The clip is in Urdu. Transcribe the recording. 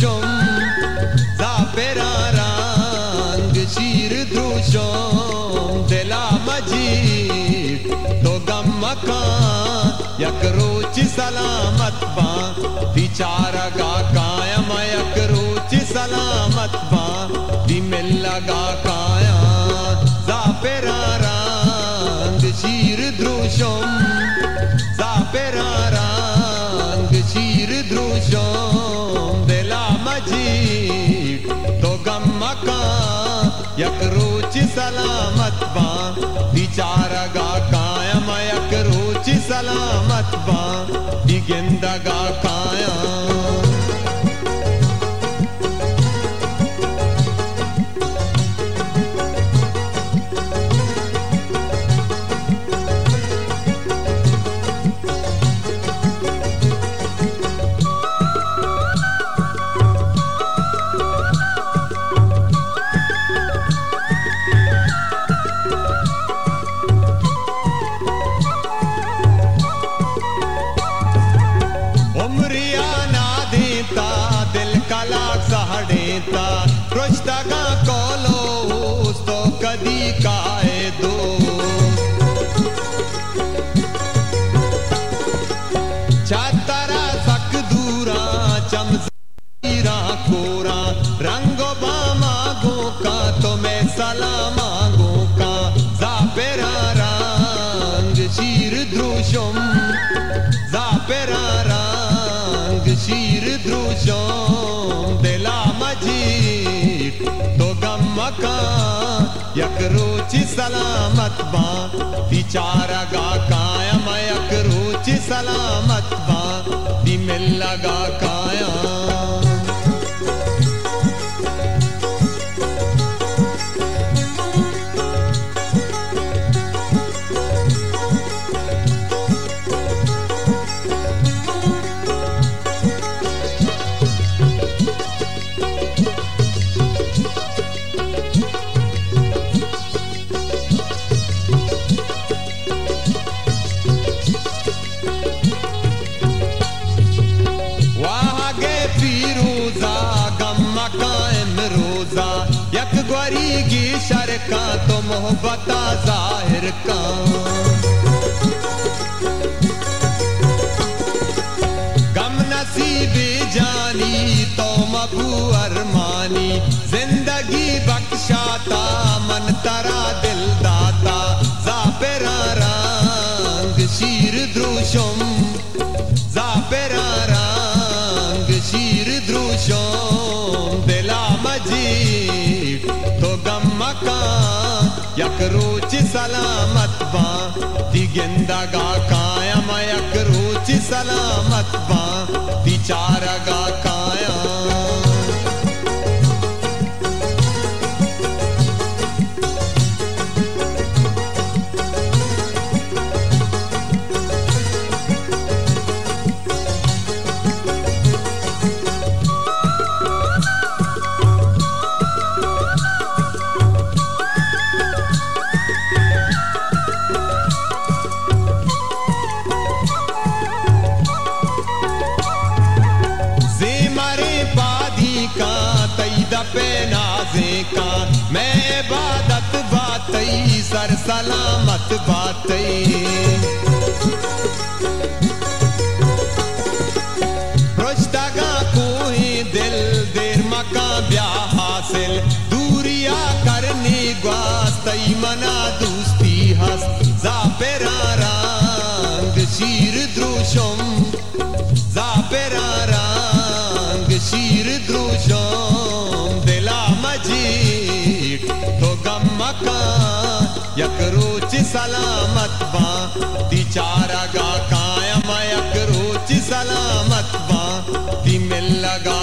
دوشم دروشم زاپرارنگ شیر دروشم دلا مجید، تو غم مکان، یک روچ سلامت با بیچارہ گا قائم، یک روچ سلامت با دی مل لگا قائم زاپرارنگ با بیچارہ گا قائم یک روچ سلامت با دی گندگا قائم. i sentar. کا یک روچی سلامت با، بیچارہ گا یم یک روچی سلامت با دی مل لگا کا گوری تو محبت ظاہر کا غم نصیبی جانی تو مبو ارمانی زندگی بخشاتا یک روچ سلامت با دی گندگا قائم یک روچ سلامت با دی چارگا قائم. تئید نازے کا میں عبادت باتی سر سلامت باتی پرشتگا کوئی دل، دیر مکان بیا حاصل۔ غم مکان یک روچ سلامت با دی چارہ گا قائم یک روچ سلامت با دی مل لگا